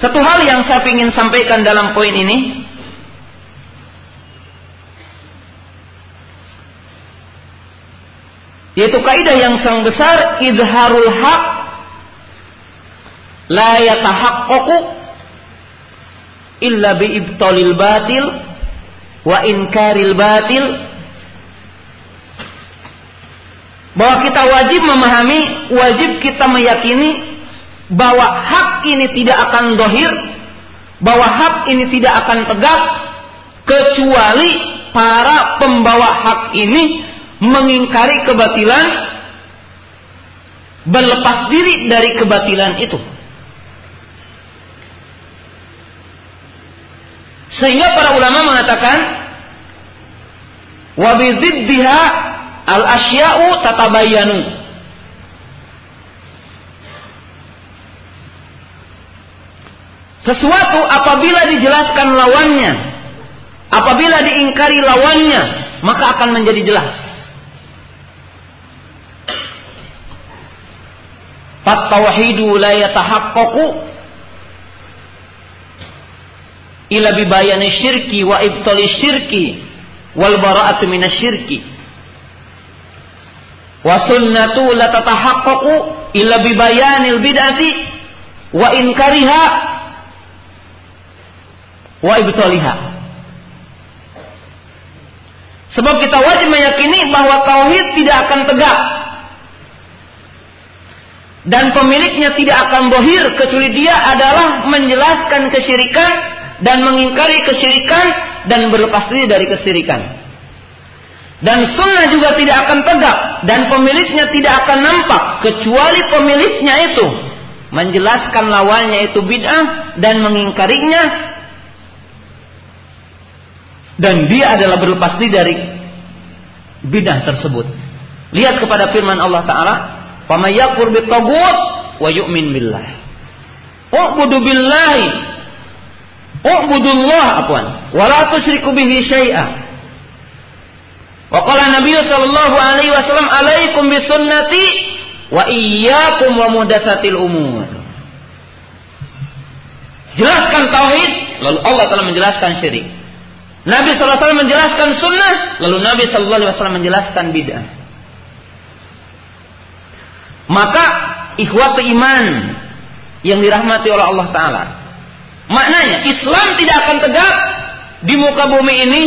Satu hal yang saya ingin sampaikan dalam poin ini yaitu kaidah yang sangat besar idharul haq la yatahaqqaqu illa bi ibtalil batil wa inkaril batil. Bahwa kita wajib memahami wajib kita meyakini bahwa hak ini tidak akan dohir, bahwa hak ini tidak akan tegak, kecuali para pembawa hak ini mengingkari kebatilan, berlepas diri dari kebatilan itu. Sehingga para ulama mengatakan, wabididdiha al-asya'u tatabayanu. Sesuatu apabila dijelaskan lawannya, apabila diingkari lawannya, maka akan menjadi jelas. At-tauhidu la yatahaqqaqu ila bibayani syirki wa ibtali syirki wal bara'atu minasyirki. Wa sunnatu la tatahaqqaqu ila bibayanil bid'ati wa inkariha wa ibtaliha. Sebab kita wajib meyakini bahwa tauhid tidak akan tegak dan pemiliknya tidak akan bohir kecuali dia adalah menjelaskan kesyirikan dan mengingkari kesyirikan dan berlepas diri dari kesyirikan. Dan sunnah juga tidak akan tegak dan pemiliknya tidak akan nampak kecuali pemiliknya itu menjelaskan lawannya itu bid'ah dan mengingkarinya dan dia adalah berlepas diri dari bidah tersebut. Lihat kepada firman Allah Taala, "Faman yakfur wa yu'min billah." U'budu billahi. U'budullah apwan. Wa la tusyriku bihi syai'a. Wa qala Nabi sallallahu alaihi wasallam, "Alaikum bisunnati wa iyyakum wa muhdatsatil umur." Jelaskan tauhid, lalu Allah telah menjelaskan syirik. Nabi SAW menjelaskan sunnah, lalu Nabi SAW menjelaskan bid'ah. Maka ikhwat iman yang dirahmati oleh Allah Ta'ala. Maknanya Islam tidak akan tegak di muka bumi ini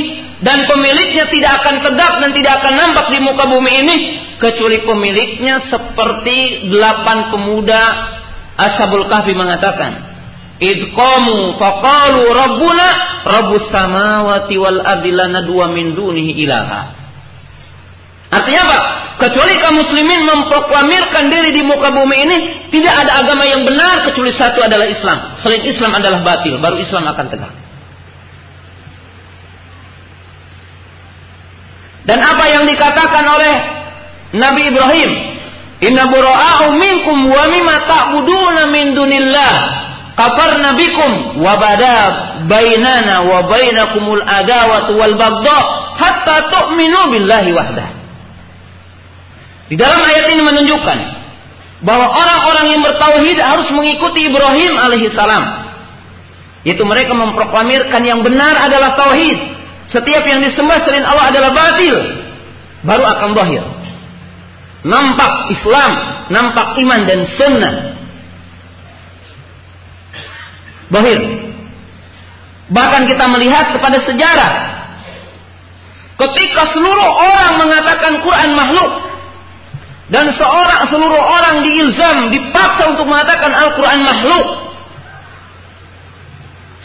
dan pemiliknya tidak akan tegak dan tidak akan nampak di muka bumi ini kecuali pemiliknya seperti delapan pemuda Ashabul Kahfi mengatakan idqamu faqalu rabbuna rabbus samawati wal ardi dua min dunihi ilaha Artinya apa? Kecuali kaum muslimin memproklamirkan diri di muka bumi ini, tidak ada agama yang benar kecuali satu adalah Islam. Selain Islam adalah batil, baru Islam akan tegak. Dan apa yang dikatakan oleh Nabi Ibrahim, Inna bura'a'u minkum wa mimma ta'buduna min dunillah kafarna bikum wa bada bainana wa bainakumul adawatu wal bagdha hatta tu'minu billahi wahdah. Di dalam ayat ini menunjukkan bahwa orang-orang yang bertauhid harus mengikuti Ibrahim alaihi salam. Yaitu mereka memproklamirkan yang benar adalah tauhid. Setiap yang disembah selain Allah adalah batil. Baru akan zahir. Nampak Islam, nampak iman dan sunnah Bahir. Bahkan kita melihat kepada sejarah. Ketika seluruh orang mengatakan Quran makhluk. Dan seorang seluruh orang diilzam, dipaksa untuk mengatakan Al-Quran makhluk.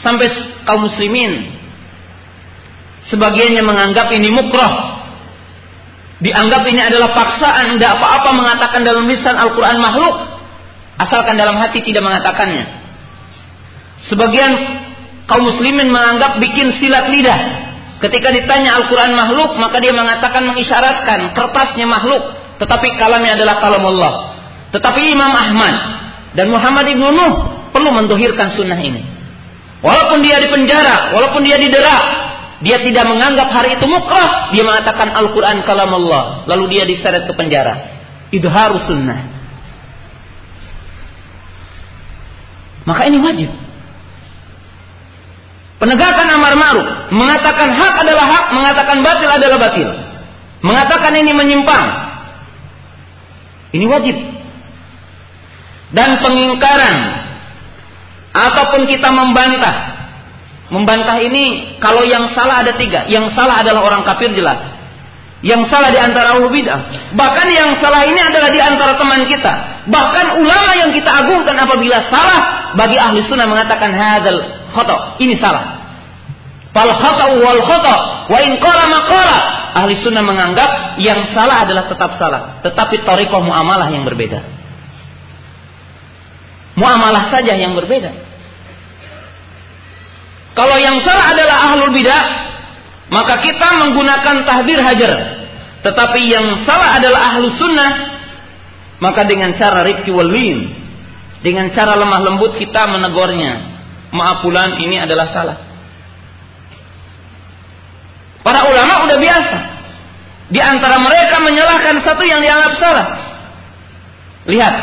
Sampai kaum muslimin. Sebagiannya menganggap ini mukroh. Dianggap ini adalah paksaan. Tidak apa-apa mengatakan dalam lisan Al-Quran makhluk. Asalkan dalam hati tidak mengatakannya. Sebagian kaum muslimin menganggap bikin silat lidah. Ketika ditanya Al-Quran makhluk, maka dia mengatakan mengisyaratkan kertasnya makhluk. Tetapi kalamnya adalah kalam Allah. Tetapi Imam Ahmad dan Muhammad Ibn Nuh perlu mendohirkan sunnah ini. Walaupun dia di penjara, walaupun dia didera, dia tidak menganggap hari itu mukrah. Dia mengatakan Al-Quran kalam Allah. Lalu dia diseret ke penjara. Itu harus sunnah. Maka ini wajib Penegakan amar ma'ruf, mengatakan hak adalah hak, mengatakan batil adalah batil. Mengatakan ini menyimpang. Ini wajib. Dan pengingkaran ataupun kita membantah. Membantah ini kalau yang salah ada tiga. Yang salah adalah orang kafir jelas. Yang salah di antara ahlu bid'ah. Bahkan yang salah ini adalah di antara teman kita. Bahkan ulama yang kita agungkan apabila salah bagi ahli sunnah mengatakan hadal khoto. Ini salah. Fal khoto wal khoto. Wa in qala maqala. Ahli sunnah menganggap yang salah adalah tetap salah. Tetapi torikoh muamalah yang berbeda. Muamalah saja yang berbeda. Kalau yang salah adalah ahlul bidah, maka kita menggunakan tahdir hajar. Tetapi yang salah adalah ahlu sunnah. Maka dengan cara rifki walwin. Dengan cara lemah lembut kita menegurnya. Maaf pulan ini adalah salah. Para ulama udah biasa. Di antara mereka menyalahkan satu yang dianggap salah. Lihat.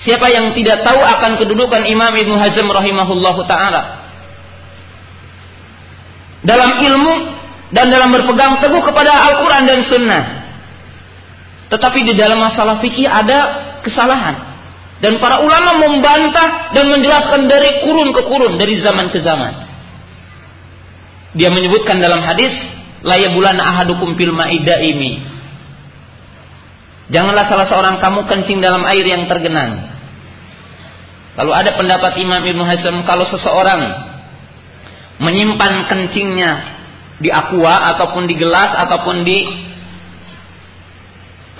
Siapa yang tidak tahu akan kedudukan Imam Ibnu Hazm rahimahullahu taala dalam ilmu dan dalam berpegang teguh kepada Al-Quran dan Sunnah. Tetapi di dalam masalah fikih ada kesalahan. Dan para ulama membantah dan menjelaskan dari kurun ke kurun, dari zaman ke zaman. Dia menyebutkan dalam hadis, laya bulan ahadukum fil ma'idaimi. Janganlah salah seorang kamu kencing dalam air yang tergenang. Lalu ada pendapat Imam Ibnu Hazm kalau seseorang menyimpan kencingnya di aqua ataupun di gelas ataupun di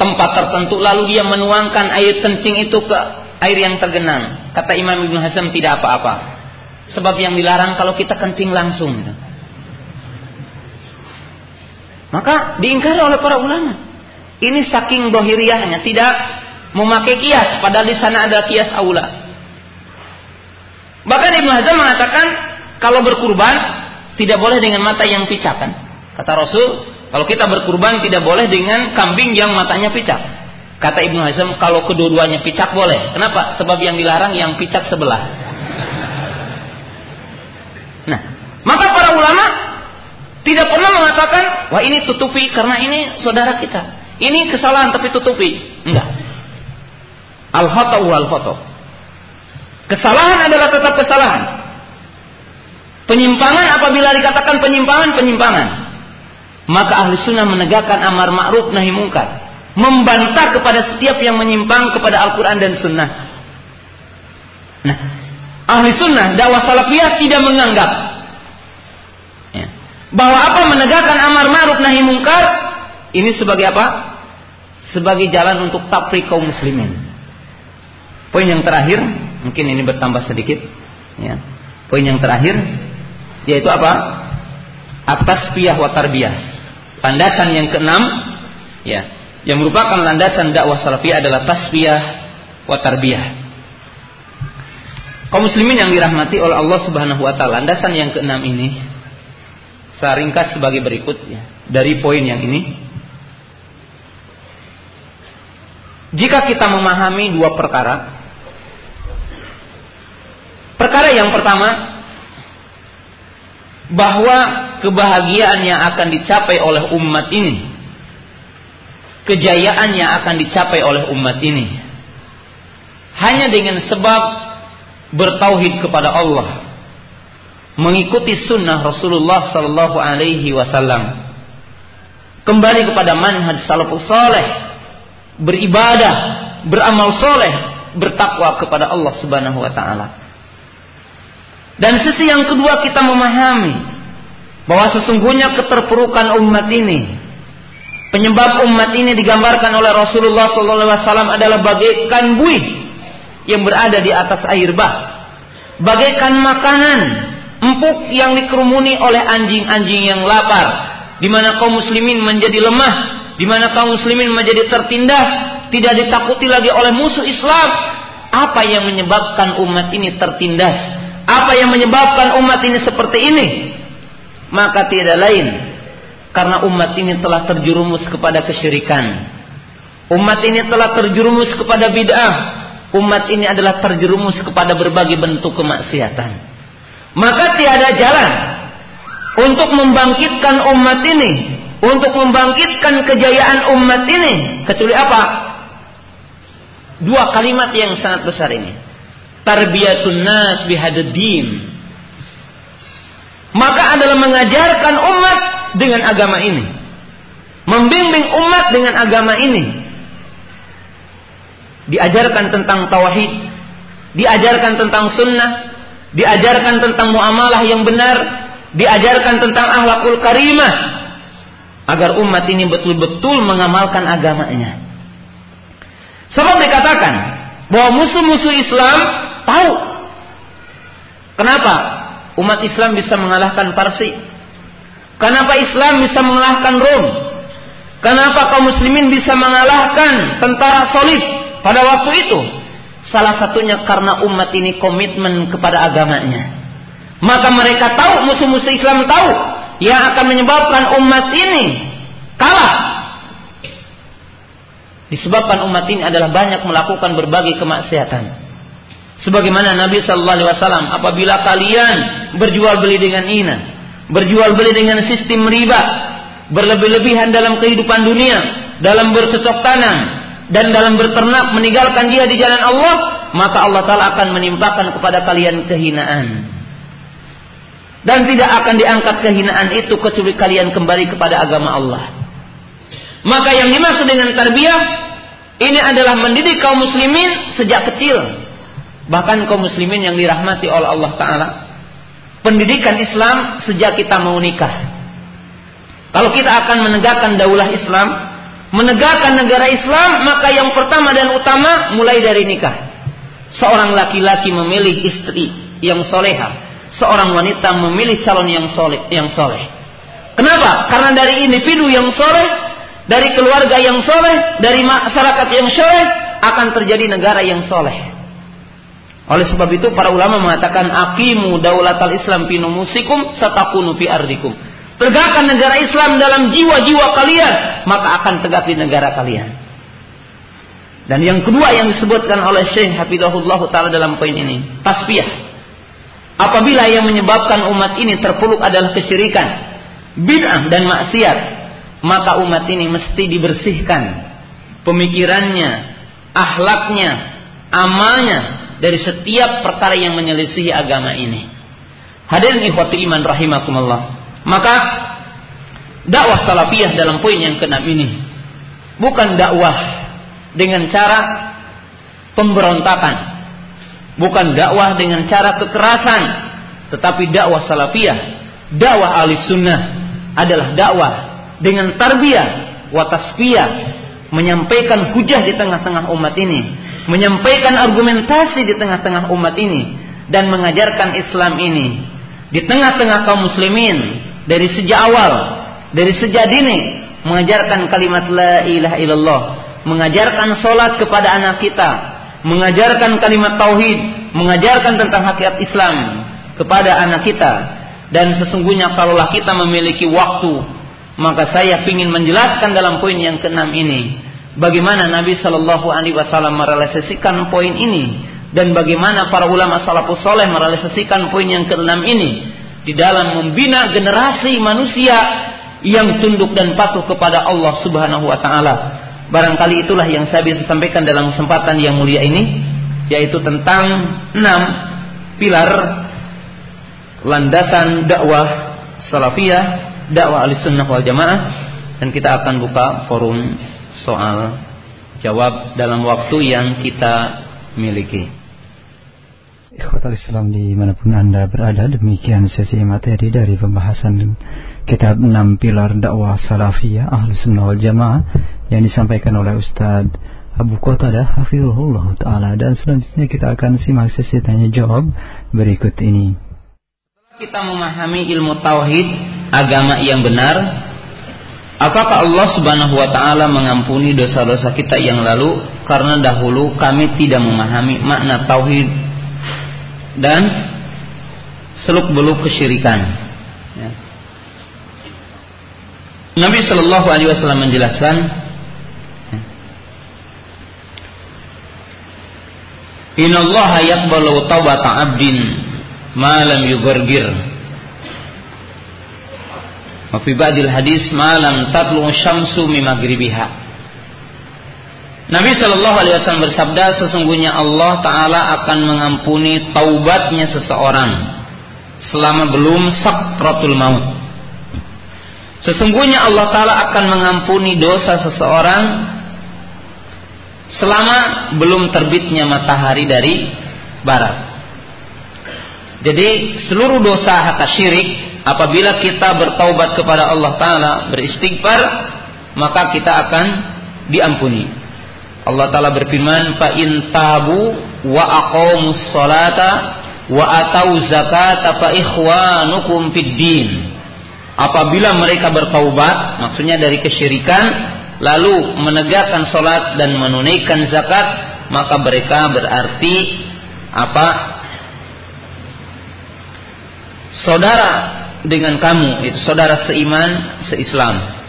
tempat tertentu lalu dia menuangkan air kencing itu ke air yang tergenang. Kata Imam Ibnu Hasan tidak apa-apa. Sebab yang dilarang kalau kita kencing langsung. Gitu. Maka diingkari oleh para ulama. Ini saking dohiriahnya tidak memakai kias padahal di sana ada kias aula. Bahkan Ibnu Hazm mengatakan kalau berkurban tidak boleh dengan mata yang picak kan? Kata Rasul, kalau kita berkurban tidak boleh dengan kambing yang matanya picak. Kata Ibnu Hazm, kalau kedua-duanya picak boleh. Kenapa? Sebab yang dilarang yang picak sebelah. Nah, maka para ulama tidak pernah mengatakan, wah ini tutupi karena ini saudara kita. Ini kesalahan tapi tutupi. Enggak. Al-khotow al-khotow. Kesalahan adalah tetap kesalahan. Penyimpangan apabila dikatakan penyimpangan, penyimpangan. Maka ahli sunnah menegakkan amar ma'ruf nahi mungkar. Membantah kepada setiap yang menyimpang kepada Al-Quran dan sunnah. Nah, ahli sunnah dakwah salafiyah tidak menganggap ya, bahwa apa menegakkan amar ma'ruf nahi mungkar ini sebagai apa? Sebagai jalan untuk tapri kaum muslimin. Poin yang terakhir, mungkin ini bertambah sedikit. Ya. Poin yang terakhir, yaitu apa? Atas piyah wa tarbiyah. Landasan yang keenam ya, yang merupakan landasan dakwah salafiyah adalah tasbiyah wa tarbiyah. Kaum muslimin yang dirahmati oleh Allah Subhanahu wa taala, landasan yang keenam ini saya ringkas sebagai berikut ya, dari poin yang ini. Jika kita memahami dua perkara, perkara yang pertama bahwa kebahagiaan yang akan dicapai oleh umat ini, kejayaan yang akan dicapai oleh umat ini, hanya dengan sebab bertauhid kepada Allah, mengikuti sunnah Rasulullah Sallallahu Alaihi Wasallam, kembali kepada manhaj salafus saleh, beribadah, beramal soleh, bertakwa kepada Allah Subhanahu Wa Taala. Dan sisi yang kedua kita memahami bahwa sesungguhnya keterpurukan umat ini penyebab umat ini digambarkan oleh Rasulullah SAW adalah bagaikan buih yang berada di atas air bah, bagaikan makanan empuk yang dikerumuni oleh anjing-anjing yang lapar, di mana kaum muslimin menjadi lemah, di mana kaum muslimin menjadi tertindas, tidak ditakuti lagi oleh musuh Islam. Apa yang menyebabkan umat ini tertindas? Apa yang menyebabkan umat ini seperti ini? Maka tidak lain karena umat ini telah terjerumus kepada kesyirikan. Umat ini telah terjerumus kepada bid'ah. Umat ini adalah terjerumus kepada berbagai bentuk kemaksiatan. Maka tiada jalan untuk membangkitkan umat ini, untuk membangkitkan kejayaan umat ini kecuali apa? Dua kalimat yang sangat besar ini. Tarbiyatun nas bihadaddin. Maka adalah mengajarkan umat dengan agama ini. Membimbing umat dengan agama ini. Diajarkan tentang tauhid, diajarkan tentang sunnah, diajarkan tentang muamalah yang benar, diajarkan tentang akhlakul karimah agar umat ini betul-betul mengamalkan agamanya. Sebab dikatakan bahwa musuh-musuh Islam tahu kenapa umat Islam bisa mengalahkan Parsi. Kenapa Islam bisa mengalahkan Rom? Kenapa kaum muslimin bisa mengalahkan tentara solid pada waktu itu? Salah satunya karena umat ini komitmen kepada agamanya. Maka mereka tahu, musuh-musuh Islam tahu yang akan menyebabkan umat ini kalah Disebabkan umat ini adalah banyak melakukan berbagai kemaksiatan. Sebagaimana Nabi Shallallahu Alaihi Wasallam, apabila kalian berjual beli dengan ina, berjual beli dengan sistem riba, berlebih-lebihan dalam kehidupan dunia, dalam bercocok tanam, dan dalam berternak meninggalkan dia di jalan Allah, maka Allah Taala akan menimpakan kepada kalian kehinaan. Dan tidak akan diangkat kehinaan itu kecuali kalian kembali kepada agama Allah. Maka yang dimaksud dengan tarbiyah ini adalah mendidik kaum muslimin sejak kecil. Bahkan kaum muslimin yang dirahmati oleh Allah taala. Pendidikan Islam sejak kita mau nikah. Kalau kita akan menegakkan daulah Islam, menegakkan negara Islam, maka yang pertama dan utama mulai dari nikah. Seorang laki-laki memilih istri yang soleha, seorang wanita memilih calon yang soleh. Yang soleh. Kenapa? Karena dari individu yang soleh dari keluarga yang soleh, dari masyarakat yang soleh, akan terjadi negara yang soleh. Oleh sebab itu para ulama mengatakan aqimu daulatal Islam fi numusikum satakunu fi ardikum. Tegakkan negara Islam dalam jiwa-jiwa kalian, maka akan tegak di negara kalian. Dan yang kedua yang disebutkan oleh Syekh Hafizahullah taala dalam poin ini, tasbih. Apabila yang menyebabkan umat ini terpuruk adalah kesyirikan, bid'ah dan maksiat, maka umat ini mesti dibersihkan pemikirannya, akhlaknya, amalnya dari setiap perkara yang menyelisihi agama ini. Hadirin ikhwati iman rahimakumullah. Maka dakwah salafiyah dalam poin yang keenam ini bukan dakwah dengan cara pemberontakan, bukan dakwah dengan cara kekerasan, tetapi dakwah salafiyah, dakwah ahli sunnah adalah dakwah dengan tarbiyah wa tasfiyah menyampaikan hujah di tengah-tengah umat ini, menyampaikan argumentasi di tengah-tengah umat ini dan mengajarkan Islam ini. Di tengah-tengah kaum muslimin dari sejak awal, dari sejak dini mengajarkan kalimat la ilaha illallah, mengajarkan solat kepada anak kita, mengajarkan kalimat tauhid, mengajarkan tentang hakikat Islam kepada anak kita. Dan sesungguhnya kalaulah kita memiliki waktu maka saya ingin menjelaskan dalam poin yang keenam ini bagaimana Nabi Shallallahu Alaihi Wasallam merealisasikan poin ini dan bagaimana para ulama salafus soleh merealisasikan poin yang keenam ini di dalam membina generasi manusia yang tunduk dan patuh kepada Allah Subhanahu wa taala. Barangkali itulah yang saya bisa sampaikan dalam kesempatan yang mulia ini yaitu tentang enam pilar landasan dakwah salafiyah dakwah al-sunnah wal jamaah dan kita akan buka forum soal jawab dalam waktu yang kita miliki. Ikhwatal Islam di mana pun Anda berada Demikian sesi materi dari pembahasan Kitab 6 Pilar Dakwah Salafiyah Ahlu Sunnah wal Jamaah Yang disampaikan oleh Ustadz Abu Qatadah Hafirullah Ta'ala Dan selanjutnya kita akan simak sesi tanya jawab berikut ini kita memahami ilmu tauhid agama yang benar? Apakah Allah Subhanahu wa taala mengampuni dosa-dosa kita yang lalu? Karena dahulu kami tidak memahami makna tauhid dan seluk-beluk kesyirikan. Ya. Nabi Shallallahu alaihi wasallam menjelaskan Inna Allah yaqbalu taubata 'abdin malam yugorgir wa fi ba'dil hadis malam tatlu syamsu mi maghribiha Nabi Shallallahu Alaihi Wasallam bersabda, sesungguhnya Allah Taala akan mengampuni taubatnya seseorang selama belum sakratul maut. Sesungguhnya Allah Taala akan mengampuni dosa seseorang selama belum terbitnya matahari dari barat. Jadi seluruh dosa hatta syirik apabila kita bertaubat kepada Allah Taala beristighfar maka kita akan diampuni. Allah Ta'ala berfirman, aqamus salata wa atau zakata fa ikhwanukum fid din. Apabila mereka bertaubat, maksudnya dari kesyirikan, lalu menegakkan salat dan menunaikan zakat, maka mereka berarti apa? Saudara dengan kamu, itu saudara seiman, seislam.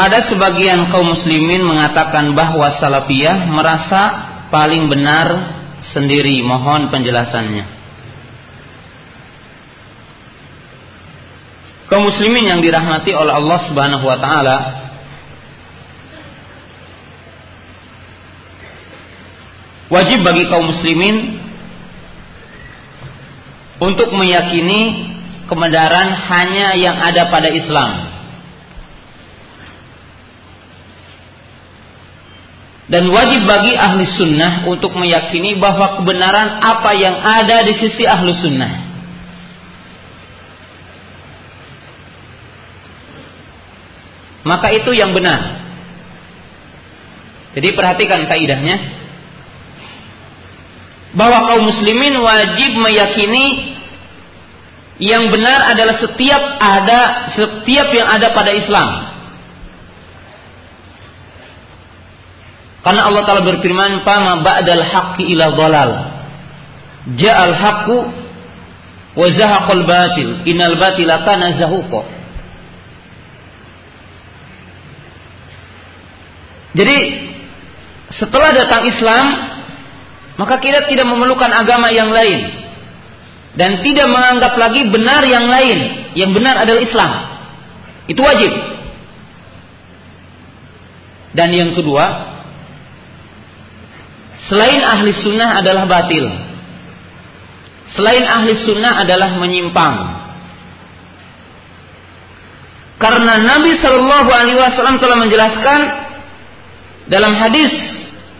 Ada sebagian kaum muslimin mengatakan bahwa salafiyah merasa paling benar sendiri. Mohon penjelasannya. Kaum muslimin yang dirahmati oleh Allah Subhanahu wa taala wajib bagi kaum muslimin untuk meyakini kebenaran hanya yang ada pada Islam dan wajib bagi ahli sunnah untuk meyakini bahwa kebenaran apa yang ada di sisi ahli sunnah. Maka itu yang benar. Jadi perhatikan kaidahnya. Bahwa kaum muslimin wajib meyakini yang benar adalah setiap ada setiap yang ada pada Islam. Karena Allah Taala berfirman, "Fama ba'dal haqqi ila dhalal." Ja'al haqqu wa zahaqal batil. Innal batila kana zahuqa. Jadi setelah datang Islam, maka kita tidak memerlukan agama yang lain dan tidak menganggap lagi benar yang lain. Yang benar adalah Islam. Itu wajib. Dan yang kedua, Selain ahli sunnah adalah batil. Selain ahli sunnah adalah menyimpang. Karena Nabi Shallallahu Alaihi Wasallam telah menjelaskan dalam hadis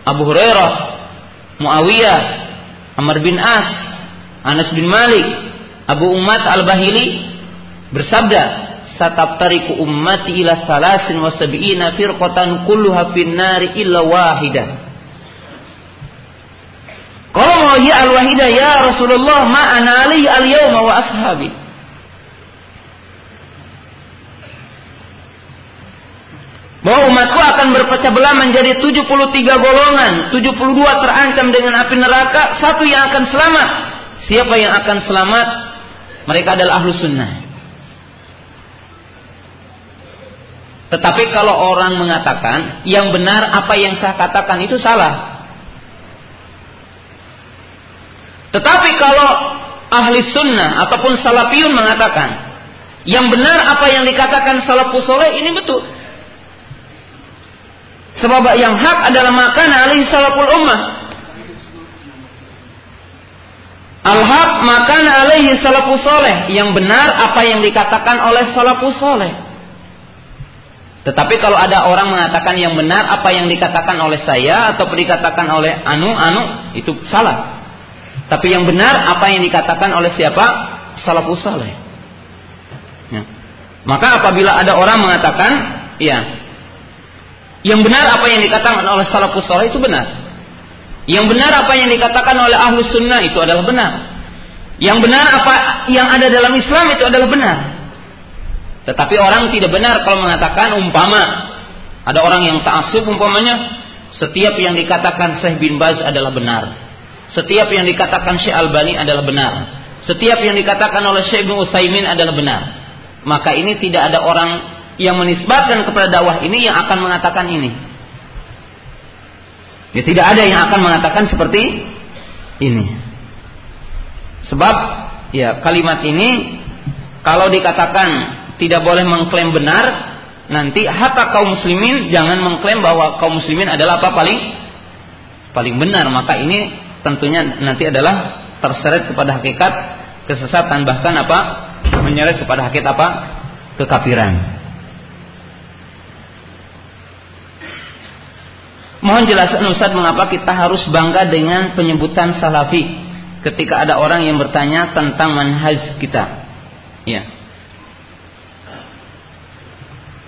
Abu Hurairah, Muawiyah, Amr bin As, Anas bin Malik, Abu Umat al-Bahili bersabda, "Satabtariku ummati ila salasin wa sab'ina firqatan kulluha fin nari illa wahidah." Qala ya al-wahida ya Rasulullah ma ana al-yawma wa ashabi. Bahwa umatku akan berpecah belah menjadi 73 golongan, 72 terancam dengan api neraka, satu yang akan selamat. Siapa yang akan selamat? Mereka adalah ahlu sunnah. Tetapi kalau orang mengatakan yang benar apa yang saya katakan itu salah, Tetapi kalau ahli sunnah ataupun salafiyun mengatakan yang benar apa yang dikatakan salafus soleh ini betul. Sebab yang hak adalah makan alih salaful ummah. Al-haq makan alaihi salafus soleh. Yang benar apa yang dikatakan oleh salafus soleh. Tetapi kalau ada orang mengatakan yang benar apa yang dikatakan oleh saya atau dikatakan oleh anu anu itu salah. Tapi yang benar apa yang dikatakan oleh siapa? Salafus saleh. Ya. Maka apabila ada orang mengatakan, ya, yang benar apa yang dikatakan oleh salafus saleh itu benar. Yang benar apa yang dikatakan oleh ahlu sunnah itu adalah benar. Yang benar apa yang ada dalam Islam itu adalah benar. Tetapi orang tidak benar kalau mengatakan umpama ada orang yang ta'assub umpamanya setiap yang dikatakan Syekh bin Baz adalah benar. Setiap yang dikatakan Syekh Albani adalah benar. Setiap yang dikatakan oleh Syekh Ibnu Utsaimin adalah benar. Maka ini tidak ada orang yang menisbatkan kepada dakwah ini yang akan mengatakan ini. Ya tidak ada yang akan mengatakan seperti ini. Sebab ya kalimat ini kalau dikatakan tidak boleh mengklaim benar, nanti hatta kaum muslimin jangan mengklaim bahwa kaum muslimin adalah apa paling paling benar, maka ini tentunya nanti adalah terseret kepada hakikat kesesatan bahkan apa menyeret kepada hakikat apa kekafiran. Mohon jelasan Ustaz mengapa kita harus bangga dengan penyebutan salafi ketika ada orang yang bertanya tentang manhaj kita. Ya.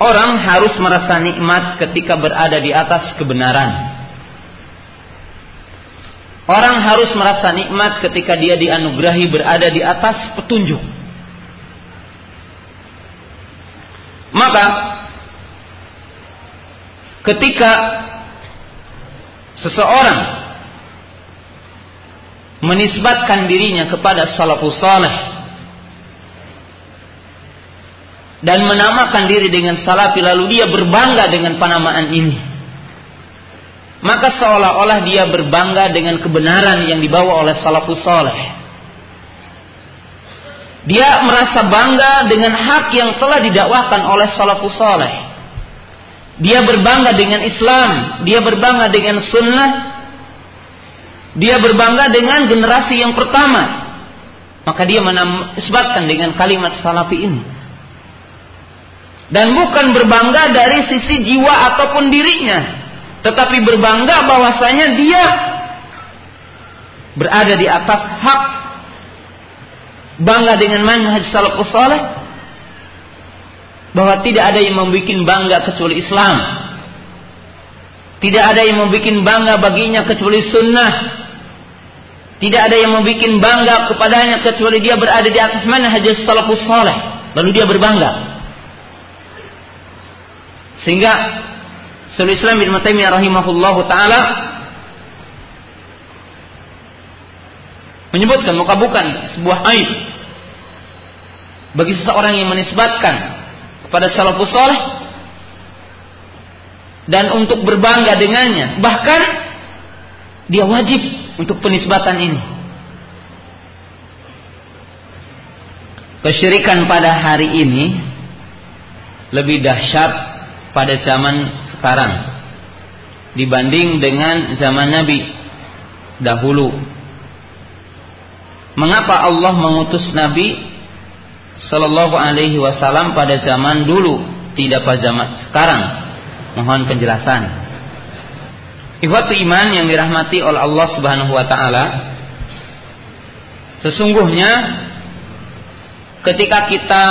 Orang harus merasa nikmat ketika berada di atas kebenaran. Orang harus merasa nikmat ketika dia dianugerahi berada di atas petunjuk. Maka ketika seseorang menisbatkan dirinya kepada salafus saleh dan menamakan diri dengan salafi lalu dia berbangga dengan penamaan ini maka seolah-olah dia berbangga dengan kebenaran yang dibawa oleh salafus saleh. Dia merasa bangga dengan hak yang telah didakwakan oleh salafus saleh dia berbangga dengan Islam, dia berbangga dengan sunnah, dia berbangga dengan generasi yang pertama. Maka dia menisbatkan dengan kalimat salafi ini. Dan bukan berbangga dari sisi jiwa ataupun dirinya. Tetapi berbangga bahwasanya dia berada di atas hak. Bangga dengan manhaj salafus saleh bahwa tidak ada yang membuat bangga kecuali Islam. Tidak ada yang membuat bangga baginya kecuali sunnah. Tidak ada yang membuat bangga kepadanya kecuali dia berada di atas mana hadis salafus saleh. Lalu dia berbangga. Sehingga Syaikhul Islam bin Taimiyah rahimahullahu taala menyebutkan muka bukan sebuah aib bagi seseorang yang menisbatkan kepada salafus soleh dan untuk berbangga dengannya. Bahkan dia wajib untuk penisbatan ini. Kesyirikan pada hari ini lebih dahsyat pada zaman sekarang dibanding dengan zaman Nabi dahulu. Mengapa Allah mengutus Nabi Sallallahu Alaihi Wasallam pada zaman dulu, tidak pada zaman sekarang. Mohon penjelasan. Ikhwatu iman yang dirahmati oleh Allah Subhanahu Wa Taala. Sesungguhnya ketika kita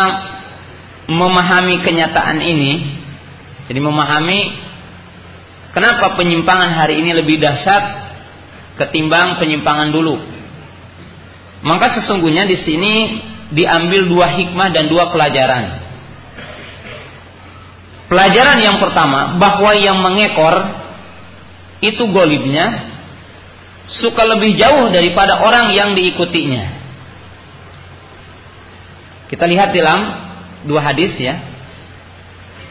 memahami kenyataan ini, jadi memahami kenapa penyimpangan hari ini lebih dahsyat ketimbang penyimpangan dulu. Maka sesungguhnya di sini diambil dua hikmah dan dua pelajaran. Pelajaran yang pertama bahwa yang mengekor itu golibnya suka lebih jauh daripada orang yang diikutinya. Kita lihat dalam dua hadis ya.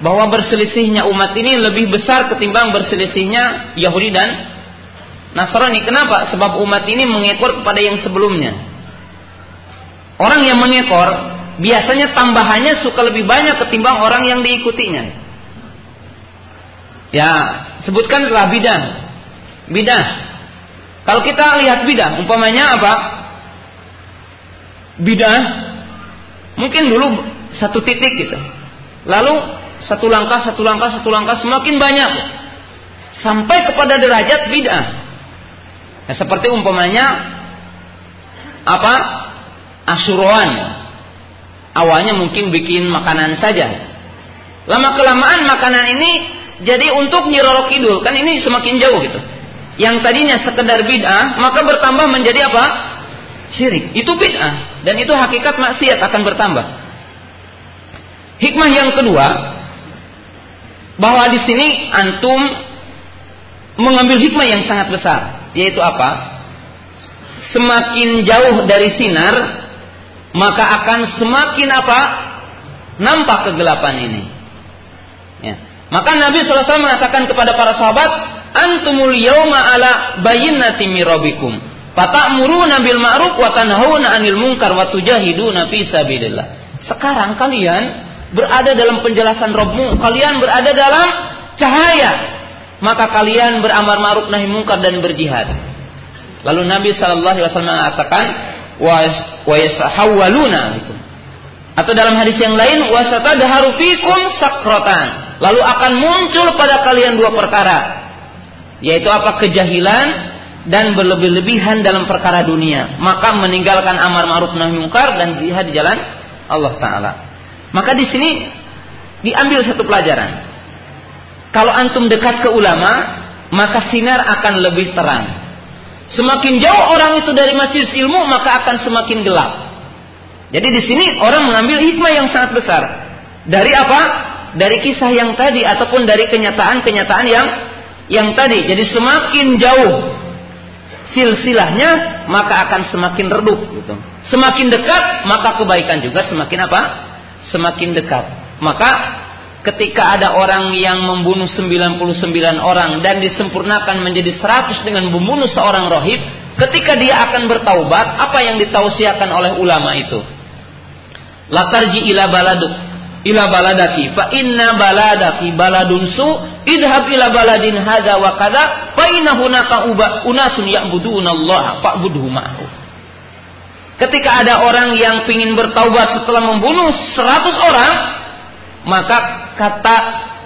Bahwa berselisihnya umat ini lebih besar ketimbang berselisihnya Yahudi dan Nasrani. Kenapa? Sebab umat ini mengekor kepada yang sebelumnya. Orang yang mengekor biasanya tambahannya suka lebih banyak ketimbang orang yang diikutinya. Ya, sebutkan setelah bidah. Bidah. Kalau kita lihat bidah, umpamanya apa? Bidah mungkin dulu satu titik gitu. Lalu satu langkah, satu langkah, satu langkah semakin banyak sampai kepada derajat bidah. Ya, seperti umpamanya apa? Asuruan. Awalnya mungkin bikin makanan saja. Lama kelamaan makanan ini jadi untuk nyirorok idul. Kan ini semakin jauh gitu. Yang tadinya sekedar bid'ah, maka bertambah menjadi apa? Syirik. Itu bid'ah. Dan itu hakikat maksiat akan bertambah. Hikmah yang kedua, bahwa di sini antum mengambil hikmah yang sangat besar, yaitu apa? Semakin jauh dari sinar, maka akan semakin apa? Nampak kegelapan ini. Ya. Maka Nabi SAW mengatakan kepada para sahabat, Antumul yawma ala bayinati mirabikum. Fatamuruna bil ma'ruf wa tanhauna 'anil munkar wa tujahiduna fi sabilillah. Sekarang kalian berada dalam penjelasan Rabbmu, kalian berada dalam cahaya. Maka kalian beramar ma'ruf nahi munkar dan berjihad. Lalu Nabi sallallahu alaihi wasallam mengatakan wa gitu. Atau dalam hadis yang lain wasatadharu fikum sakratan. Lalu akan muncul pada kalian dua perkara. Yaitu apa? Kejahilan dan berlebih-lebihan dalam perkara dunia, maka meninggalkan amar ma'ruf nahi munkar dan jihad di jalan Allah taala. Maka di sini diambil satu pelajaran. Kalau antum dekat ke ulama, maka sinar akan lebih terang. Semakin jauh orang itu dari majelis ilmu, maka akan semakin gelap. Jadi di sini orang mengambil hikmah yang sangat besar. Dari apa? Dari kisah yang tadi ataupun dari kenyataan-kenyataan yang yang tadi. Jadi semakin jauh silsilahnya maka akan semakin redup gitu. Semakin dekat maka kebaikan juga semakin apa? Semakin dekat. Maka ketika ada orang yang membunuh 99 orang dan disempurnakan menjadi 100 dengan membunuh seorang rohib, ketika dia akan bertaubat, apa yang ditausiakan oleh ulama itu? Latarji ila baladuk ila baladaki fa inna baladaki baladun su idhab ila baladin hadza wa kadza fa inna hunaka unasun ya'buduna Allah fa'budhu ma'hu Ketika ada orang yang ingin bertaubat setelah membunuh 100 orang maka kata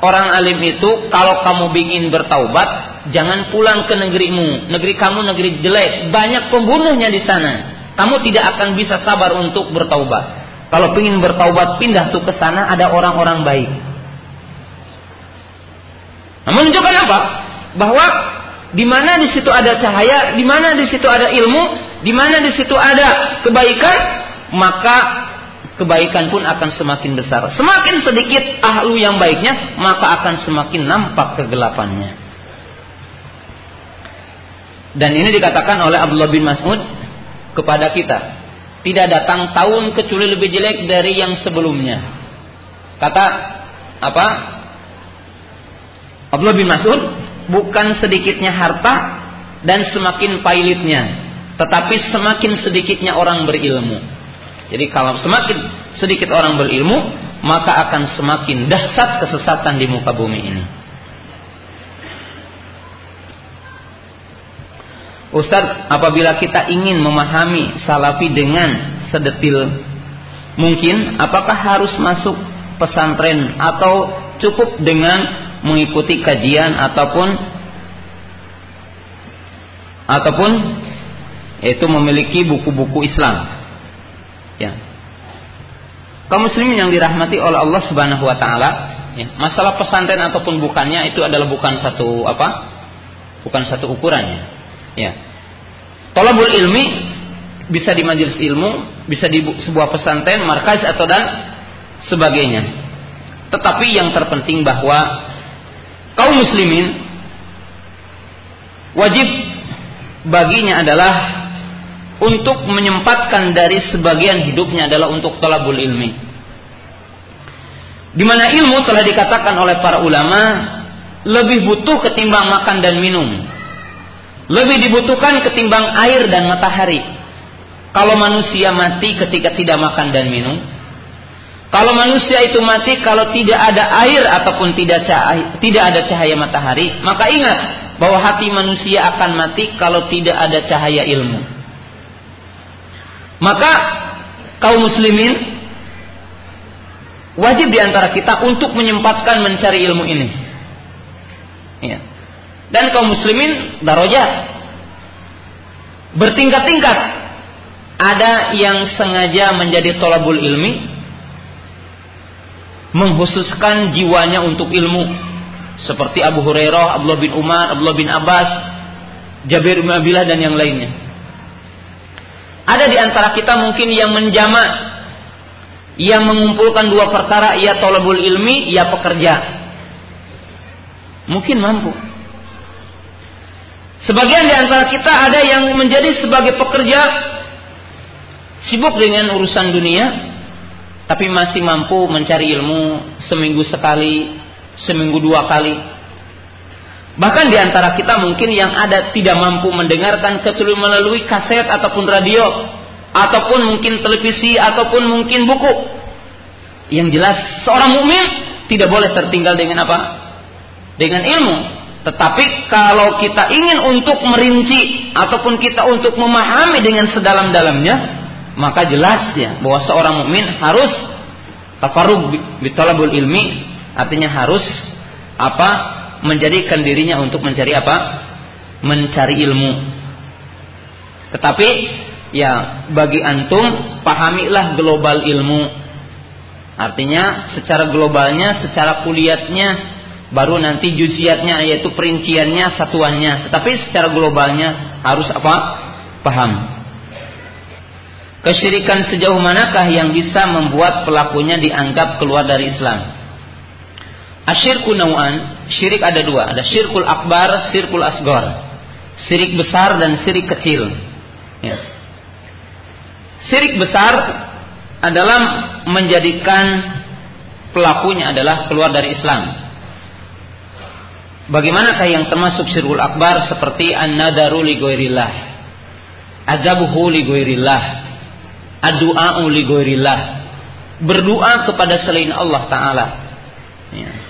orang alim itu kalau kamu ingin bertaubat jangan pulang ke negerimu negeri kamu negeri jelek banyak pembunuhnya di sana kamu tidak akan bisa sabar untuk bertaubat kalau ingin bertaubat pindah tuh ke sana ada orang-orang baik. Nah, menunjukkan apa? Bahwa di mana di situ ada cahaya, di mana di situ ada ilmu, di mana di situ ada kebaikan, maka kebaikan pun akan semakin besar. Semakin sedikit ahlu yang baiknya, maka akan semakin nampak kegelapannya. Dan ini dikatakan oleh Abdullah bin Mas'ud kepada kita tidak datang tahun kecuali lebih jelek dari yang sebelumnya. Kata apa? Abdullah bin Mas'ud, bukan sedikitnya harta dan semakin pailitnya, tetapi semakin sedikitnya orang berilmu. Jadi kalau semakin sedikit orang berilmu, maka akan semakin dahsyat kesesatan di muka bumi ini. Ustaz, apabila kita ingin memahami salafi dengan sedetil mungkin, apakah harus masuk pesantren atau cukup dengan mengikuti kajian ataupun ataupun itu memiliki buku-buku Islam. Ya. Kaum muslimin yang dirahmati oleh Allah Subhanahu wa taala, ya, masalah pesantren ataupun bukannya itu adalah bukan satu apa? Bukan satu ukurannya. Ya. Tolabul ilmi bisa di majelis ilmu, bisa di sebuah pesantren, markas atau dan sebagainya. Tetapi yang terpenting bahwa kaum muslimin wajib baginya adalah untuk menyempatkan dari sebagian hidupnya adalah untuk tolabul ilmi. Di mana ilmu telah dikatakan oleh para ulama lebih butuh ketimbang makan dan minum lebih dibutuhkan ketimbang air dan matahari. Kalau manusia mati ketika tidak makan dan minum, kalau manusia itu mati kalau tidak ada air ataupun tidak cahaya, tidak ada cahaya matahari, maka ingat bahwa hati manusia akan mati kalau tidak ada cahaya ilmu. Maka kaum muslimin wajib di antara kita untuk menyempatkan mencari ilmu ini. Ya dan kaum muslimin darajat bertingkat-tingkat ada yang sengaja menjadi tolabul ilmi menghususkan jiwanya untuk ilmu seperti Abu Hurairah, Abdullah bin Umar, Abdullah bin Abbas, Jabir bin Abdullah dan yang lainnya. Ada di antara kita mungkin yang menjamak yang mengumpulkan dua perkara ia tolabul ilmi, ia pekerja. Mungkin mampu. Sebagian di antara kita ada yang menjadi sebagai pekerja sibuk dengan urusan dunia, tapi masih mampu mencari ilmu seminggu sekali, seminggu dua kali. Bahkan di antara kita mungkin yang ada tidak mampu mendengarkan kecuali melalui kaset ataupun radio ataupun mungkin televisi ataupun mungkin buku. Yang jelas seorang mukmin tidak boleh tertinggal dengan apa? Dengan ilmu. Tetapi kalau kita ingin untuk merinci ataupun kita untuk memahami dengan sedalam-dalamnya, maka jelas ya bahwa seorang mukmin harus tafarrug bitalabul ilmi, artinya harus apa? Menjadikan dirinya untuk mencari apa? mencari ilmu. Tetapi ya bagi antum pahamilah global ilmu. Artinya secara globalnya, secara kuliahnya baru nanti juziatnya yaitu perinciannya satuannya tetapi secara globalnya harus apa paham kesyirikan sejauh manakah yang bisa membuat pelakunya dianggap keluar dari Islam asyirku nau'an syirik ada dua ada syirkul akbar syirkul asgor syirik besar dan syirik kecil ya. syirik besar adalah menjadikan pelakunya adalah keluar dari Islam Bagaimanakah yang termasuk syirkul akbar seperti an-nadaru li ghairillah, azabuhu li ghairillah, ad-du'a'u li ghairillah. Berdoa kepada selain Allah taala. Ya.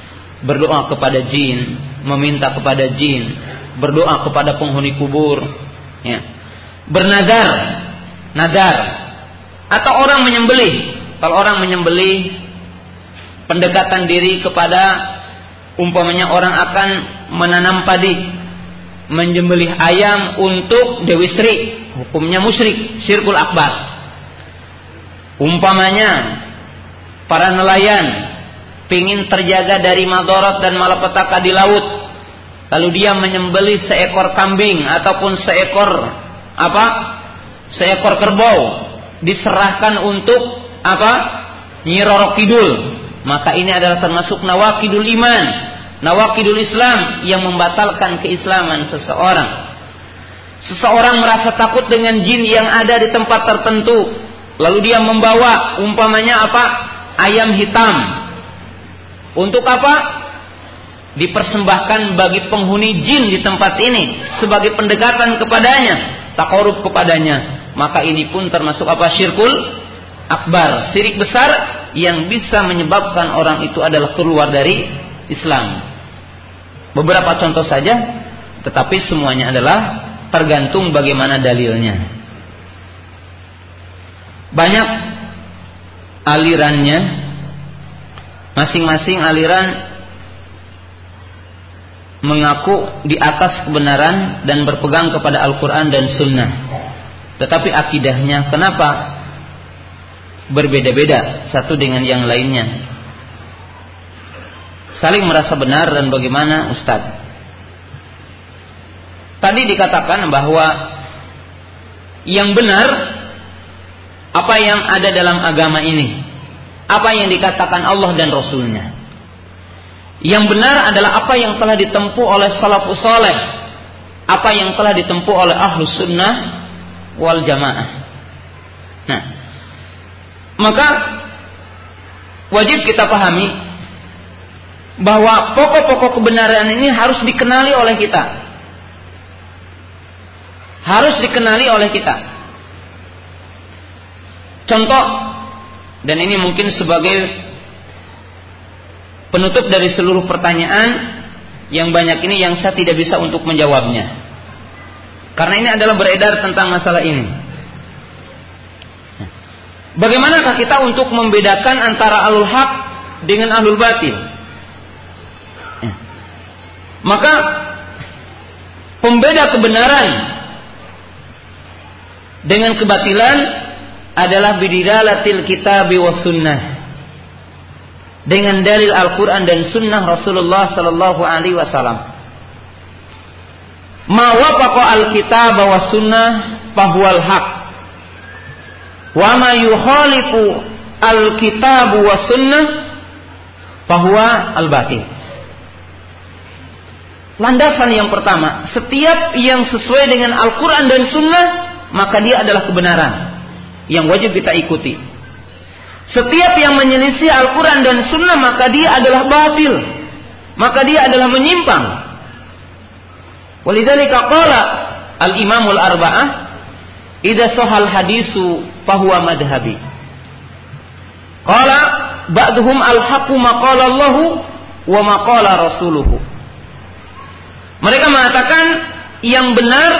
Berdoa kepada jin, meminta kepada jin, berdoa kepada penghuni kubur, ya. Bernadar, nadar atau orang menyembelih. Kalau orang menyembelih pendekatan diri kepada umpamanya orang akan menanam padi menjembelih ayam untuk Dewi Sri hukumnya musyrik syirkul akbar umpamanya para nelayan pingin terjaga dari madorot dan malapetaka di laut lalu dia menyembelih seekor kambing ataupun seekor apa seekor kerbau diserahkan untuk apa nyirorok kidul maka ini adalah termasuk nawakidul iman, nawakidul Islam yang membatalkan keislaman seseorang. Seseorang merasa takut dengan jin yang ada di tempat tertentu, lalu dia membawa umpamanya apa? ayam hitam. Untuk apa? Dipersembahkan bagi penghuni jin di tempat ini sebagai pendekatan kepadanya, takarub kepadanya. Maka ini pun termasuk apa? Syirkul akbar, syirik besar yang bisa menyebabkan orang itu adalah keluar dari Islam. Beberapa contoh saja, tetapi semuanya adalah tergantung bagaimana dalilnya. Banyak alirannya, masing-masing aliran mengaku di atas kebenaran dan berpegang kepada Al-Quran dan Sunnah. Tetapi akidahnya, kenapa berbeda-beda satu dengan yang lainnya. Saling merasa benar dan bagaimana Ustaz? Tadi dikatakan bahwa yang benar apa yang ada dalam agama ini. Apa yang dikatakan Allah dan Rasulnya. Yang benar adalah apa yang telah ditempuh oleh salafus soleh. Apa yang telah ditempuh oleh ahlus sunnah wal jamaah. Nah, maka wajib kita pahami bahwa pokok-pokok kebenaran ini harus dikenali oleh kita. Harus dikenali oleh kita. Contoh dan ini mungkin sebagai penutup dari seluruh pertanyaan yang banyak ini yang saya tidak bisa untuk menjawabnya. Karena ini adalah beredar tentang masalah ini. Bagaimanakah kita untuk membedakan antara alul haq dengan alul batil? Ya. Maka pembeda kebenaran dengan kebatilan adalah bidilalatil kitab wa sunnah. Dengan dalil Al-Quran dan sunnah Rasulullah Sallallahu Alaihi Wasallam. Ma wafaqa al-kitab wa sunnah fahuwal haq wa ma yukhalifu al-kitab wa sunnah bahwa al-batil. Landasan yang pertama, setiap yang sesuai dengan Al-Quran dan Sunnah, maka dia adalah kebenaran yang wajib kita ikuti. Setiap yang menyelisih Al-Quran dan Sunnah, maka dia adalah batil. Maka dia adalah menyimpang. Walidzalika qala al-Imamul Arba'ah idza sahal hadisu fahuwa madhhabi. Qala ba'duhum al-haqqu ma qala Allahu wa ma qala rasuluhu. Mereka mengatakan yang benar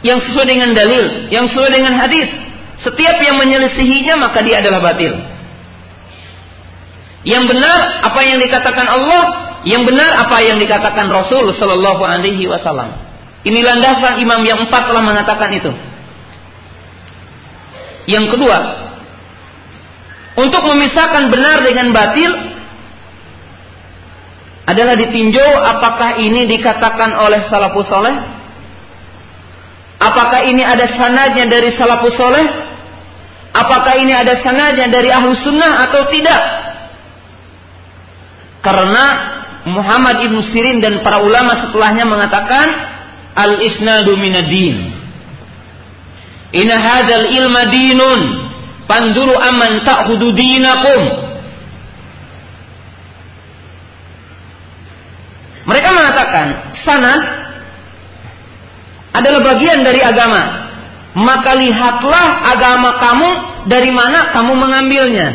yang sesuai dengan dalil, yang sesuai dengan hadis. Setiap yang menyelisihinya maka dia adalah batil. Yang benar apa yang dikatakan Allah, yang benar apa yang dikatakan Rasul Shallallahu Alaihi Wasallam. Ini landasan imam yang empat telah mengatakan itu. Yang kedua, untuk memisahkan benar dengan batil adalah ditinjau apakah ini dikatakan oleh salafus soleh, apakah ini ada sanadnya dari salafus soleh, apakah ini ada sanadnya dari ahlu sunnah atau tidak. Karena Muhammad ibn Sirin dan para ulama setelahnya mengatakan al isnadu minadin. Inna hadzal ilma dinun Panduru aman ta'khudu dinakum. Mereka mengatakan sanad adalah bagian dari agama. Maka lihatlah agama kamu dari mana kamu mengambilnya.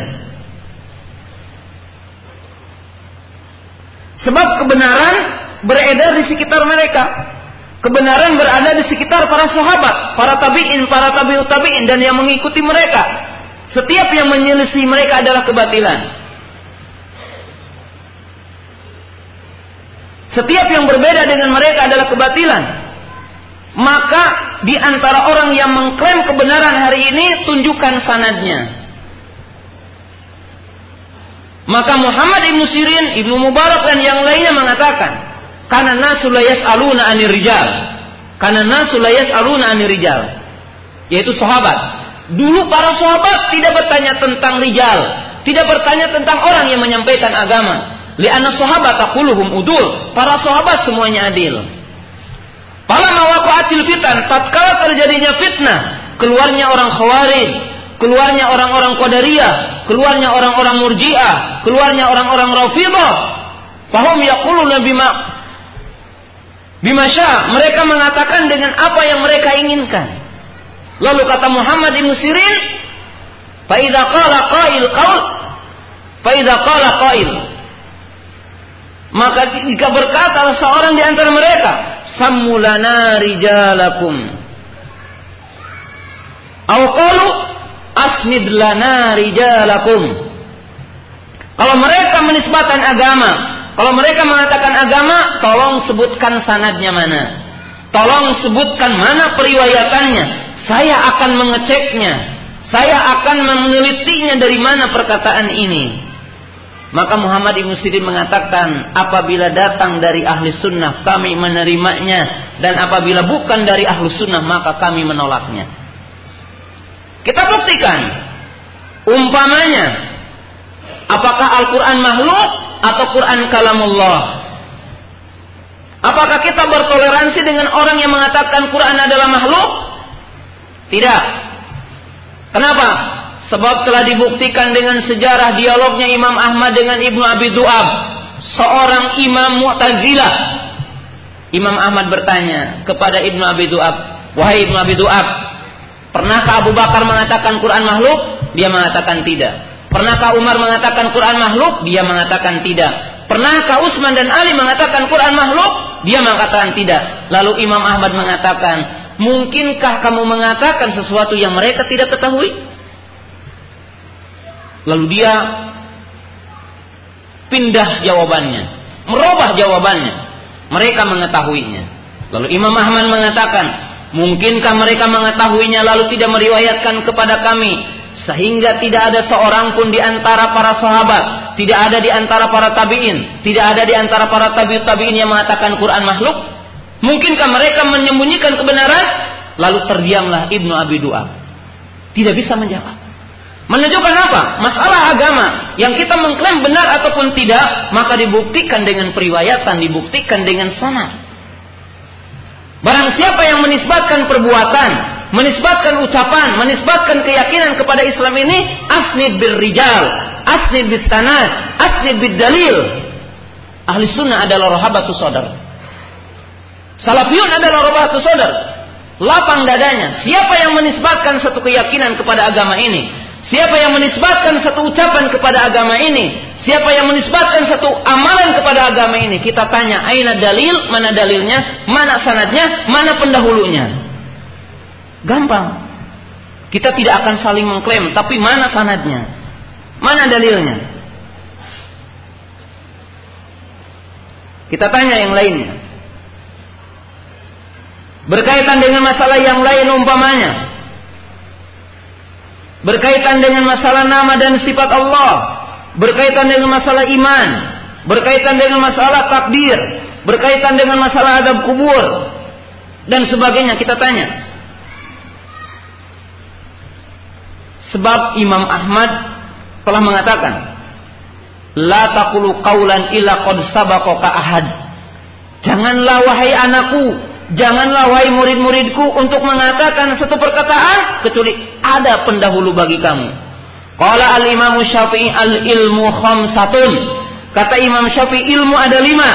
Sebab kebenaran beredar di sekitar mereka. Kebenaran berada di sekitar para sahabat, para tabi'in, para tabi'ut tabi'in dan yang mengikuti mereka. Setiap yang menyelisih mereka adalah kebatilan. Setiap yang berbeda dengan mereka adalah kebatilan. Maka di antara orang yang mengklaim kebenaran hari ini tunjukkan sanadnya. Maka Muhammad ibnu Sirin, ibnu Mubarak dan yang lainnya mengatakan, karena nasu la yas'aluna anir rijal. Karena nasu la yas'aluna anir rijal. Yaitu sahabat. Dulu para sahabat tidak bertanya tentang rijal, tidak bertanya tentang orang yang menyampaikan agama. Lianna sahabat takuluhum udul. Para sahabat semuanya adil. Pala mawaqatil fitan, tatkala terjadinya fitnah, keluarnya orang khawarij, keluarnya orang-orang qadariyah, keluarnya orang-orang murji'ah, keluarnya orang-orang rafidah. Fahum yaquluna bima bima Mereka mengatakan dengan apa yang mereka inginkan. Lalu kata Muhammad bin Sirin, "Faidza qala qail qaul, faidza qala qail." Maka jika berkata seorang di antara mereka, "Sammulana rijalakum." Au qalu rijalakum. Kalau mereka menisbatan agama, kalau mereka mengatakan agama, tolong sebutkan sanadnya mana. Tolong sebutkan mana periwayatannya. Saya akan mengeceknya. Saya akan menelitinya dari mana perkataan ini. Maka Muhammad Ibn Sirin mengatakan, apabila datang dari ahli sunnah, kami menerimanya. Dan apabila bukan dari ahli sunnah, maka kami menolaknya. Kita buktikan. Umpamanya, apakah Al-Quran makhluk atau Quran kalamullah? Apakah kita bertoleransi dengan orang yang mengatakan Quran adalah makhluk tidak. Kenapa? Sebab telah dibuktikan dengan sejarah dialognya Imam Ahmad dengan Ibnu Abi Du'ab, seorang imam Mu'tazilah. Imam Ahmad bertanya kepada Ibnu Abi Du'ab, "Wahai Ibnu Abi Du'ab, pernahkah Abu Bakar mengatakan Quran makhluk?" Dia mengatakan tidak. Pernahkah Umar mengatakan Quran makhluk? Dia mengatakan tidak. Pernahkah Utsman dan Ali mengatakan Quran makhluk? Dia mengatakan tidak. Lalu Imam Ahmad mengatakan, Mungkinkah kamu mengatakan sesuatu yang mereka tidak ketahui? Lalu dia pindah jawabannya, merubah jawabannya. Mereka mengetahuinya. Lalu Imam Ahmad mengatakan, mungkinkah mereka mengetahuinya lalu tidak meriwayatkan kepada kami sehingga tidak ada seorang pun di antara para sahabat, tidak ada di antara para tabi'in, tidak ada di antara para tabi'ut tabi'in yang mengatakan Quran makhluk? Mungkinkah mereka menyembunyikan kebenaran? Lalu terdiamlah Ibnu Abi Dua. Tidak bisa menjawab. Menunjukkan apa? Masalah agama yang kita mengklaim benar ataupun tidak, maka dibuktikan dengan periwayatan, dibuktikan dengan sanad. Barang siapa yang menisbatkan perbuatan, menisbatkan ucapan, menisbatkan keyakinan kepada Islam ini, asnid bir rijal, asnid bis tanad, asnid bid dalil. Ahli sunnah adalah rohabatu saudara Salafiyun adalah robatus sodar. Lapang dadanya. Siapa yang menisbatkan satu keyakinan kepada agama ini? Siapa yang menisbatkan satu ucapan kepada agama ini? Siapa yang menisbatkan satu amalan kepada agama ini? Kita tanya, aina dalil, mana dalilnya, mana sanadnya, mana pendahulunya. Gampang. Kita tidak akan saling mengklaim, tapi mana sanadnya? Mana dalilnya? Kita tanya yang lainnya. Berkaitan dengan masalah yang lain umpamanya. Berkaitan dengan masalah nama dan sifat Allah. Berkaitan dengan masalah iman. Berkaitan dengan masalah takdir. Berkaitan dengan masalah adab kubur. Dan sebagainya kita tanya. Sebab Imam Ahmad telah mengatakan. La taqulu qawlan illa qad sabaqaka ahad. Janganlah wahai anakku Janganlah wahai murid-muridku untuk mengatakan satu perkataan kecuali ada pendahulu bagi kamu. Qala al-Imam Syafi'i al-ilmu khamsatun. Kata Imam Syafi'i ilmu ada lima.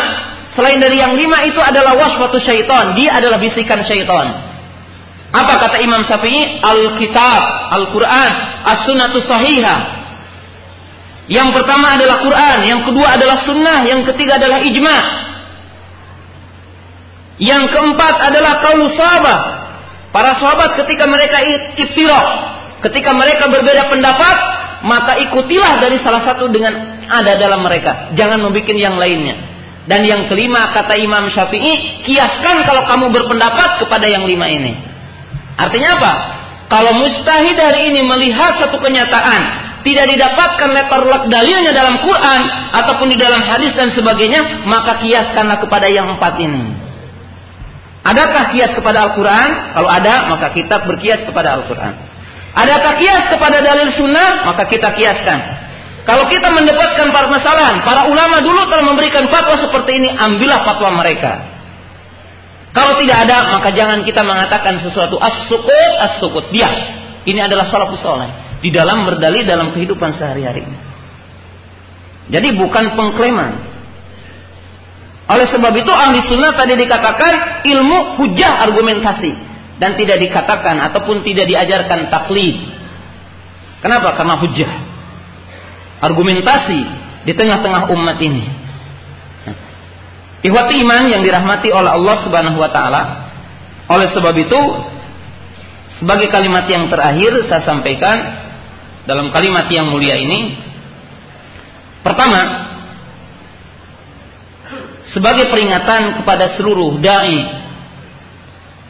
Selain dari yang lima itu adalah waswatu syaitan. Dia adalah bisikan syaitan. Apa kata Imam Syafi'i? Al-kitab, Al-Quran, As-sunnatu sahihah. Yang pertama adalah Quran, yang kedua adalah sunnah, yang ketiga adalah ijma'. Yang keempat adalah kaum sahabat. Para sahabat ketika mereka iftirah, ketika mereka berbeda pendapat, maka ikutilah dari salah satu dengan ada dalam mereka. Jangan membuat yang lainnya. Dan yang kelima kata Imam Syafi'i, kiaskan kalau kamu berpendapat kepada yang lima ini. Artinya apa? Kalau mustahid hari ini melihat satu kenyataan, tidak didapatkan letter dalilnya dalam Quran ataupun di dalam hadis dan sebagainya, maka kiaskanlah kepada yang empat ini. Adakah kias kepada Al-Quran? Kalau ada, maka kita berkias kepada Al-Quran. Adakah kias kepada dalil sunnah? Maka kita kiaskan. Kalau kita mendapatkan permasalahan, para ulama dulu telah memberikan fatwa seperti ini, ambillah fatwa mereka. Kalau tidak ada, maka jangan kita mengatakan sesuatu as-sukut, as-sukut. Dia, ini adalah salafus soleh. Di dalam berdalil dalam kehidupan sehari-hari. Jadi bukan pengklaiman. Oleh sebab itu ahli sunnah tadi dikatakan ilmu hujah argumentasi dan tidak dikatakan ataupun tidak diajarkan taklid. Kenapa? Karena hujah. Argumentasi di tengah-tengah umat ini. Ihwati iman yang dirahmati oleh Allah Subhanahu wa taala. Oleh sebab itu sebagai kalimat yang terakhir saya sampaikan dalam kalimat yang mulia ini pertama sebagai peringatan kepada seluruh dai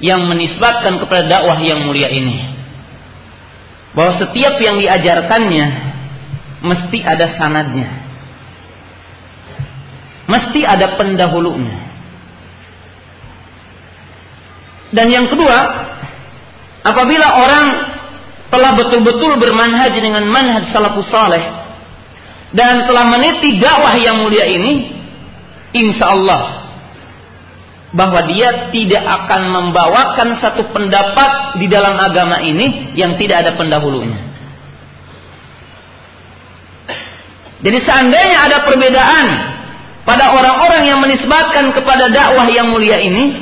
yang menisbatkan kepada dakwah yang mulia ini. Bahwa setiap yang diajarkannya mesti ada sanadnya. Mesti ada pendahulunya. Dan yang kedua apabila orang telah betul-betul bermanhaj dengan manhaj salafus saleh dan telah meniti dakwah yang mulia ini insya Allah bahwa dia tidak akan membawakan satu pendapat di dalam agama ini yang tidak ada pendahulunya. Jadi seandainya ada perbedaan pada orang-orang yang menisbatkan kepada dakwah yang mulia ini,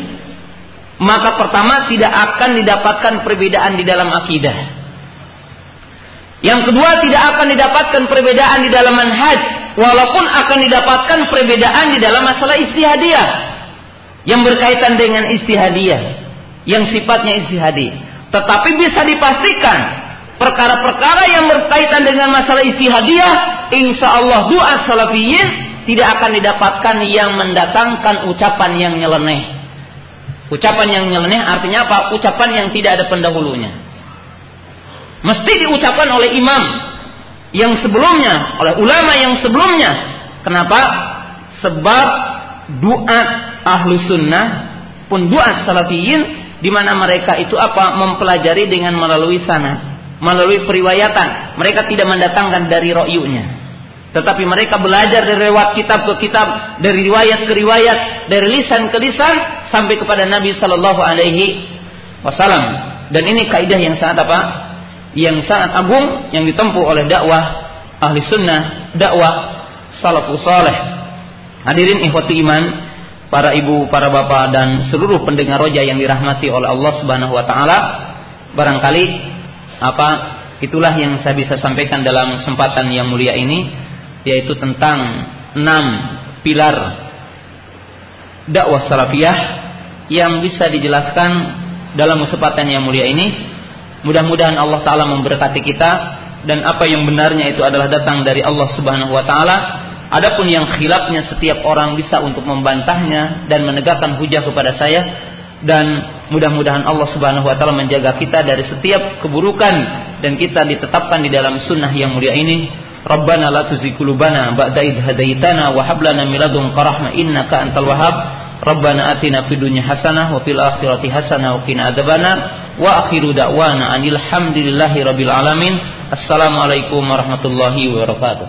maka pertama tidak akan didapatkan perbedaan di dalam akidah. Yang kedua tidak akan didapatkan perbedaan di dalam manhaj walaupun akan didapatkan perbedaan di dalam masalah istihadiyah yang berkaitan dengan istihadiyah yang sifatnya istihadi. Tetapi bisa dipastikan perkara-perkara yang berkaitan dengan masalah istihadiyah insya Allah doa salafiyin tidak akan didapatkan yang mendatangkan ucapan yang nyeleneh. Ucapan yang nyeleneh artinya apa? Ucapan yang tidak ada pendahulunya. Mesti diucapkan oleh imam yang sebelumnya, oleh ulama yang sebelumnya. Kenapa? Sebab doa ahlu sunnah pun doa salafiyin di mana mereka itu apa mempelajari dengan melalui sana, melalui periwayatan. Mereka tidak mendatangkan dari royunya. Tetapi mereka belajar dari lewat kitab ke kitab, dari riwayat ke riwayat, dari lisan ke lisan sampai kepada Nabi Shallallahu Alaihi Wasallam. Dan ini kaidah yang sangat apa? Yang sangat agung yang ditempuh oleh dakwah ahli sunnah, dakwah salafus saleh. Hadirin ikhwati iman para ibu, para bapak dan seluruh pendengar roja yang dirahmati oleh Allah Subhanahu wa taala. Barangkali apa itulah yang saya bisa sampaikan dalam kesempatan yang mulia ini yaitu tentang enam pilar dakwah salafiyah yang bisa dijelaskan dalam kesempatan yang mulia ini. Mudah-mudahan Allah taala memberkati kita. Dan apa yang benarnya itu adalah datang dari Allah Subhanahu wa taala. Adapun yang khilafnya setiap orang bisa untuk membantahnya dan menegakkan hujah kepada saya. Dan mudah-mudahan Allah Subhanahu wa taala menjaga kita dari setiap keburukan. Dan kita ditetapkan di dalam sunnah yang mulia ini. Rabbana la tuzigh qulubana ba'da idh hadaitana wa hab lana min ladunka rahmah innaka. Rabbana atina fid dunya hasanah wa fil akhirati hasanah wa qina adzabannar wa akhiru da'wana anil hamdulillahi rabbil alamin. Assalamualaikum warahmatullahi wabarakatuh.